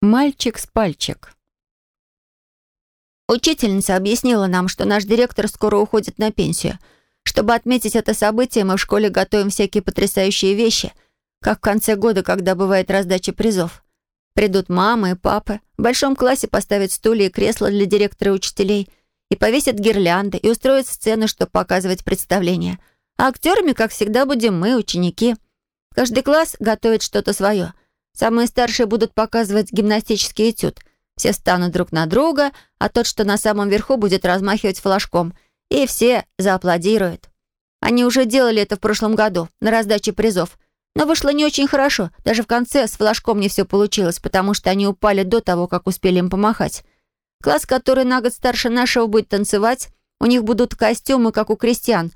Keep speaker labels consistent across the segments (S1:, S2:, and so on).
S1: Мальчик с пальчик.
S2: Учительница объяснила нам, что наш директор скоро уходит на пенсию. Чтобы отметить это событие, мы в школе готовим всякие потрясающие вещи, как в конце года, когда бывает раздача призов. Придут мамы и папы, в большом классе поставят стулья и кресла для директора и учителей, и повесят гирлянды, и устроят сцену, чтобы показывать представление. А актерами, как всегда, будем мы, ученики. Каждый класс готовит что-то свое — Самые старшие будут показывать гимнастический этюд. Все станут друг на друга, а тот, что на самом верху, будет размахивать флажком. И все зааплодируют. Они уже делали это в прошлом году, на раздаче призов. Но вышло не очень хорошо. Даже в конце с флажком не все получилось, потому что они упали до того, как успели им помахать. Класс, который на год старше нашего, будет танцевать. У них будут костюмы, как у крестьян.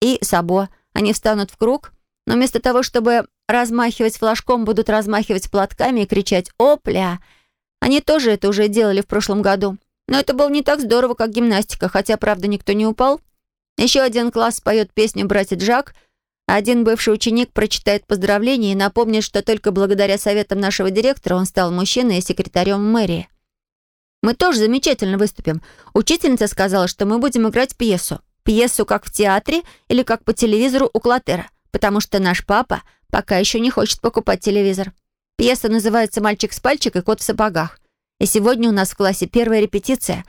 S2: И сабо. Они встанут в круг, но вместо того, чтобы размахивать флажком, будут размахивать платками и кричать «Опля!». Они тоже это уже делали в прошлом году. Но это было не так здорово, как гимнастика, хотя, правда, никто не упал. Еще один класс поет песню «Братья Джак», один бывший ученик прочитает поздравления и напомнит, что только благодаря советам нашего директора он стал мужчиной и секретарем мэрии. Мы тоже замечательно выступим. Учительница сказала, что мы будем играть пьесу. Пьесу как в театре или как по телевизору у Клотера потому что наш папа пока еще не хочет покупать телевизор. Пьеса называется «Мальчик с пальчик и кот в сапогах». И сегодня у нас в классе первая репетиция.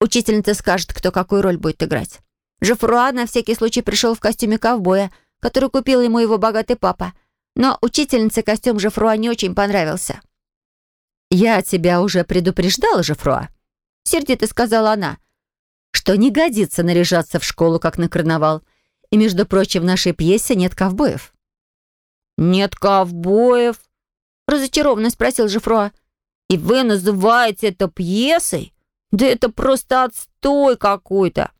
S2: Учительница скажет, кто какую роль будет играть. Жефруа на всякий случай пришел в костюме ковбоя, который купил ему его богатый папа. Но учительнице костюм Жефруа не очень понравился.
S1: «Я тебя уже предупреждала, Жефруа», — сердито сказала она, «что не годится наряжаться в школу, как на карнавал. И, между прочим, в нашей пьесе нет ковбоев».
S2: «Нет ковбоев?» — разочарованно спросил Жифруа. «И вы называете это пьесой? Да это просто отстой какой-то!»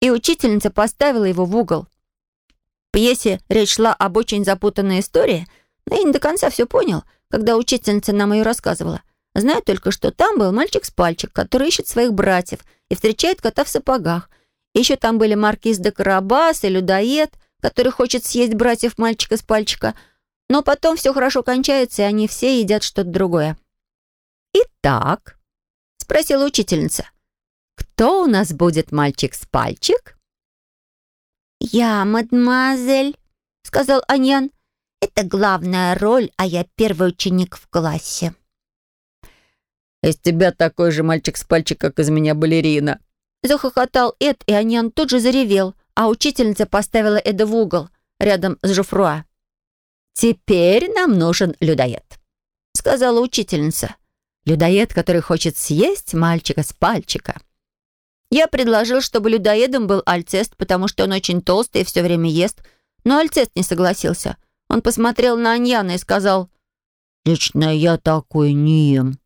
S2: И учительница поставила его в угол. В пьесе речь шла об очень запутанной истории, но я не до конца все понял, когда учительница нам ее рассказывала. Знаю только, что там был мальчик с пальчик, который ищет своих братьев и встречает кота в сапогах, еще там были маркиз де Карабас и людоед, который хочет съесть братьев мальчика с пальчика. Но потом все хорошо кончается, и они все едят что-то другое.
S1: «Итак», — спросила учительница, «кто у нас будет мальчик с пальчик?»
S2: «Я, мадемуазель», — сказал Аньян. «Это главная роль, а я первый ученик в классе».
S1: «Из тебя такой же мальчик с пальчик, как из меня балерина»,
S2: Захохотал Эд, и Аньян тут же заревел, а учительница поставила Эда в угол, рядом с Жофруа.
S1: «Теперь нам нужен людоед», — сказала учительница. «Людоед, который хочет съесть мальчика с пальчика».
S2: Я предложил, чтобы людоедом был Альцест, потому что он очень толстый и все время ест, но Альцест не согласился. Он посмотрел на Аньяна и сказал,
S1: «Лично я такой не ем».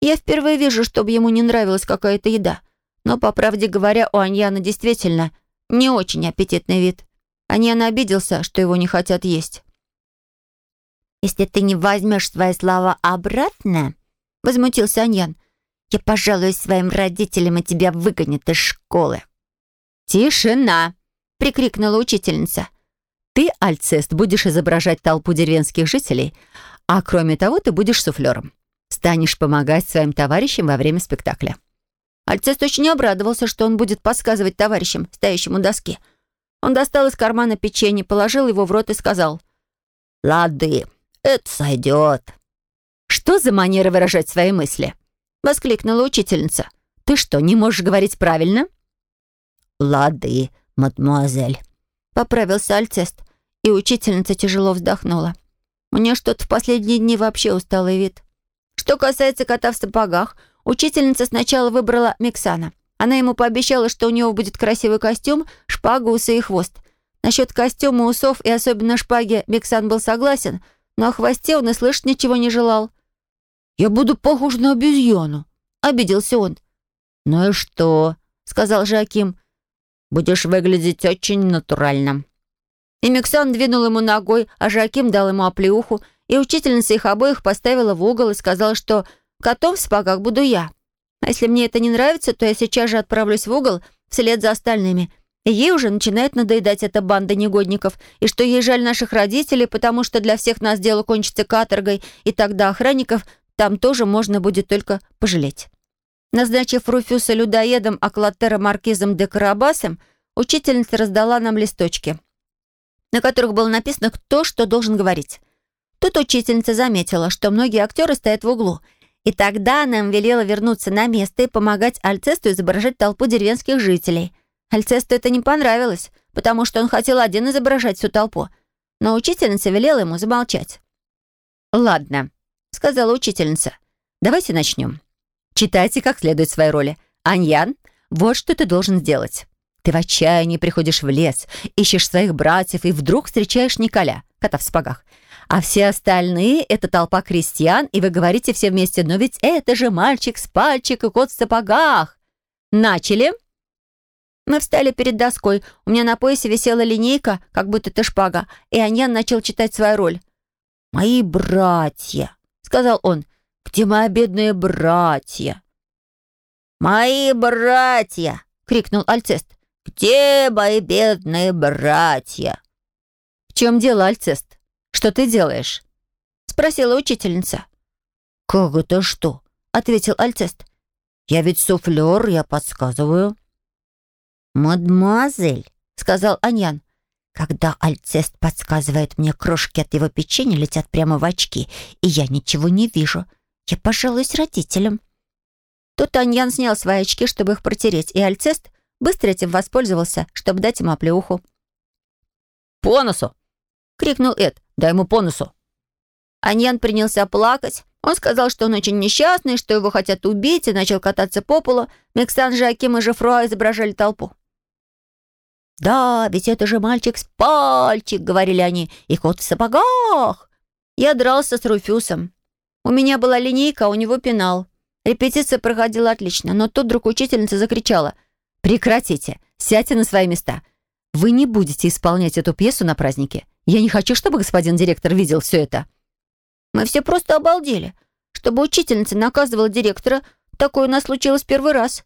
S2: Я впервые вижу, чтобы ему не нравилась какая-то еда. Но, по правде говоря, у Аньяна действительно не очень аппетитный вид. Аньян обиделся, что его не хотят есть. «Если ты не возьмешь свои слова обратно», — возмутился Аньян, «я пожалуюсь своим родителям, и тебя выгонят из школы».
S1: «Тишина!» — прикрикнула учительница. «Ты, Альцест, будешь изображать толпу деревенских жителей, а кроме того ты будешь суфлером. Станешь помогать своим товарищам во время спектакля».
S2: Альцест очень обрадовался, что он будет подсказывать товарищам, стоящим у доски. Он достал из кармана печенье, положил его в рот и сказал.
S1: «Лады, это сойдет». «Что за манера выражать свои мысли?» — воскликнула учительница. «Ты что, не можешь говорить правильно?»
S2: «Лады, мадемуазель», — поправился Альцест, и учительница тяжело вздохнула. У нее что-то в последние дни вообще усталый вид. Что касается кота в сапогах — Учительница сначала выбрала Миксана. Она ему пообещала, что у него будет красивый костюм, шпага, усы и хвост. Насчет костюма, усов и особенно шпаги Миксан был согласен, но о хвосте он и слышать ничего не желал.
S1: «Я буду похож на обезьяну», — обиделся он.
S2: «Ну и что?» — сказал Жаким. «Будешь выглядеть очень натурально». И Миксан двинул ему ногой, а Жаким дал ему оплеуху, и учительница их обоих поставила в угол и сказала, что Котом в сапогах буду я. А если мне это не нравится, то я сейчас же отправлюсь в угол вслед за остальными. И ей уже начинает надоедать эта банда негодников, и что ей жаль наших родителей, потому что для всех нас дело кончится каторгой, и тогда охранников там тоже можно будет только пожалеть. Назначив Руфюса людоедом, а Клотера маркизом де Карабасом, учительница раздала нам листочки, на которых было написано, кто что должен говорить. Тут учительница заметила, что многие актеры стоят в углу, и тогда она им велела вернуться на место и помогать Альцесту изображать толпу деревенских жителей. Альцесту это не понравилось, потому что он хотел один изображать всю толпу, но учительница велела ему замолчать.
S1: «Ладно», — сказала учительница. «Давайте начнем. Читайте как следует свои роли. Аньян, вот что ты должен сделать. Ты в отчаянии приходишь в лес, ищешь своих братьев и вдруг встречаешь Николя, кота в спагах. А все остальные — это толпа крестьян, и вы говорите все вместе, но ведь это же мальчик с пальчик и кот в сапогах. Начали?»
S2: Мы встали перед доской. У меня на поясе висела линейка, как будто это шпага, и Аньян начал читать свою роль. «Мои братья», — сказал он. «Где мои бедные братья?» «Мои братья!» — крикнул Альцест. «Где мои бедные братья?»
S1: «В чем дело, Альцест? Что ты делаешь?»
S2: — спросила учительница.
S1: «Как это что?» — ответил Альцест. «Я ведь суфлер, я подсказываю».
S2: «Мадемуазель», — сказал Аньян, когда Альцест подсказывает мне, крошки от его печенья летят прямо в очки, и я ничего не вижу. Я пожалуюсь родителям. Тут Аньян снял свои очки, чтобы их протереть, и Альцест быстро этим воспользовался, чтобы дать ему оплеуху.
S1: «По носу!» — крикнул Эд. «Дай ему по носу!»
S2: Аньян принялся плакать. Он сказал, что он очень несчастный, что его хотят убить, и начал кататься по полу. Мексан, Жаким и Жефруа изображали толпу. «Да, ведь это же мальчик с пальчик», — говорили они, — «и кот в сапогах». Я дрался с Руфюсом. У меня была линейка, а у него пенал. Репетиция проходила отлично, но тут вдруг учительница закричала.
S1: «Прекратите! Сядьте на свои места! Вы не будете исполнять эту пьесу на празднике. Я не хочу, чтобы господин директор видел все это».
S2: Мы все просто обалдели. Чтобы учительница наказывала директора, такое у нас случилось первый раз.